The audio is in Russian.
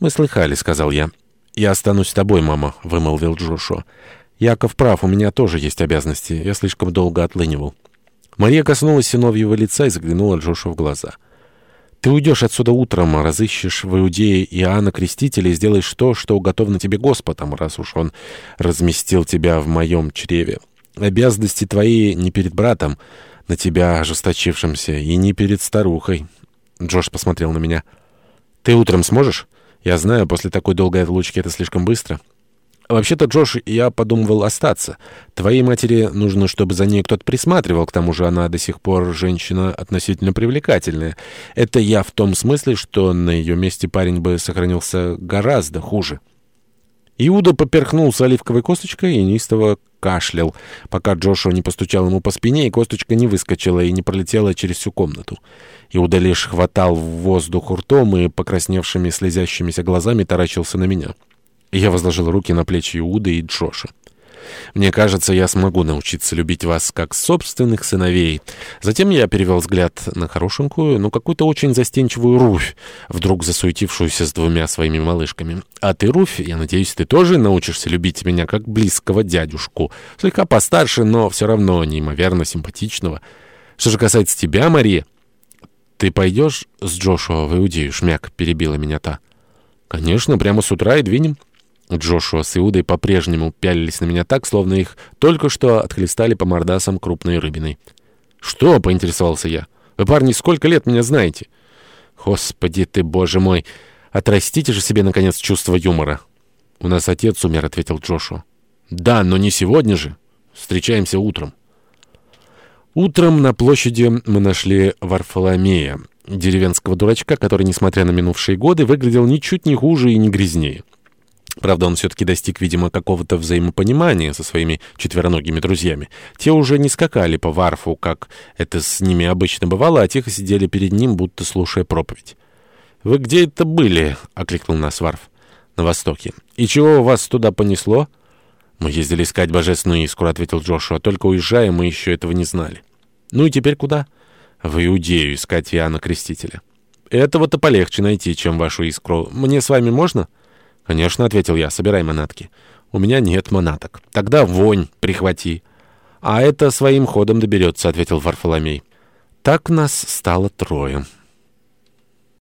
«Мы слыхали», — сказал я. «Я останусь с тобой, мама», — вымолвил Джошуа. «Яков прав, у меня тоже есть обязанности. Я слишком долго отлынивал». Мария коснулась сыновьего лица и заглянула Джошуа в глаза. «Ты уйдешь отсюда утром, разыщешь в Иудее Иоанна Крестителя и сделаешь то, что уготовано тебе Господом, раз уж он разместил тебя в моем чреве. Обязанности твои не перед братом, на тебя ожесточившимся, и не перед старухой». Джош посмотрел на меня. «Ты утром сможешь? Я знаю, после такой долгой отлучки это слишком быстро». «Вообще-то, Джош, я подумывал остаться. Твоей матери нужно, чтобы за ней кто-то присматривал, к тому же она до сих пор женщина относительно привлекательная. Это я в том смысле, что на ее месте парень бы сохранился гораздо хуже». Иуда поперхнулся оливковой косточкой и неистово кашлял, пока Джошуа не постучал ему по спине, и косточка не выскочила и не пролетела через всю комнату. Иуда лишь хватал в воздух ртом и покрасневшими слезящимися глазами таращился на меня. Я возложил руки на плечи Иуды и Джоша. Мне кажется, я смогу научиться любить вас как собственных сыновей. Затем я перевел взгляд на хорошенькую, но какую-то очень застенчивую Руфь, вдруг засуетившуюся с двумя своими малышками. А ты, Руфь, я надеюсь, ты тоже научишься любить меня как близкого дядюшку. Слегка постарше, но все равно неимоверно симпатичного. Что же касается тебя, Мария... «Ты пойдешь с Джошуа в Иудею, шмяк?» — перебила меня та. «Конечно, прямо с утра и двинем». Джошуа с Иудой по-прежнему пялились на меня так, словно их только что отхлестали по мордасам крупной рыбиной. «Что?» — поинтересовался я. «Вы, парни, сколько лет меня знаете?» «Господи ты, боже мой! Отрастите же себе, наконец, чувство юмора!» «У нас отец умер», — ответил Джошуа. «Да, но не сегодня же. Встречаемся утром». Утром на площади мы нашли Варфоломея, деревенского дурачка, который, несмотря на минувшие годы, выглядел ничуть не хуже и не грязнее. Правда, он все-таки достиг, видимо, какого-то взаимопонимания со своими четвероногими друзьями. Те уже не скакали по варфу, как это с ними обычно бывало, а тихо сидели перед ним, будто слушая проповедь. «Вы где это были?» — окликнул нас варф. «На востоке. И чего вас туда понесло?» «Мы ездили искать божественную искру», — ответил Джошуа. «Только уезжая, мы еще этого не знали». «Ну и теперь куда?» «В Иудею искать Иоанна Крестителя». «Этого-то полегче найти, чем вашу искру. Мне с вами можно?» «Конечно», — ответил я, — «собирай манатки». «У меня нет манаток». «Тогда вонь прихвати». «А это своим ходом доберется», — ответил Варфоломей. Так нас стало трое.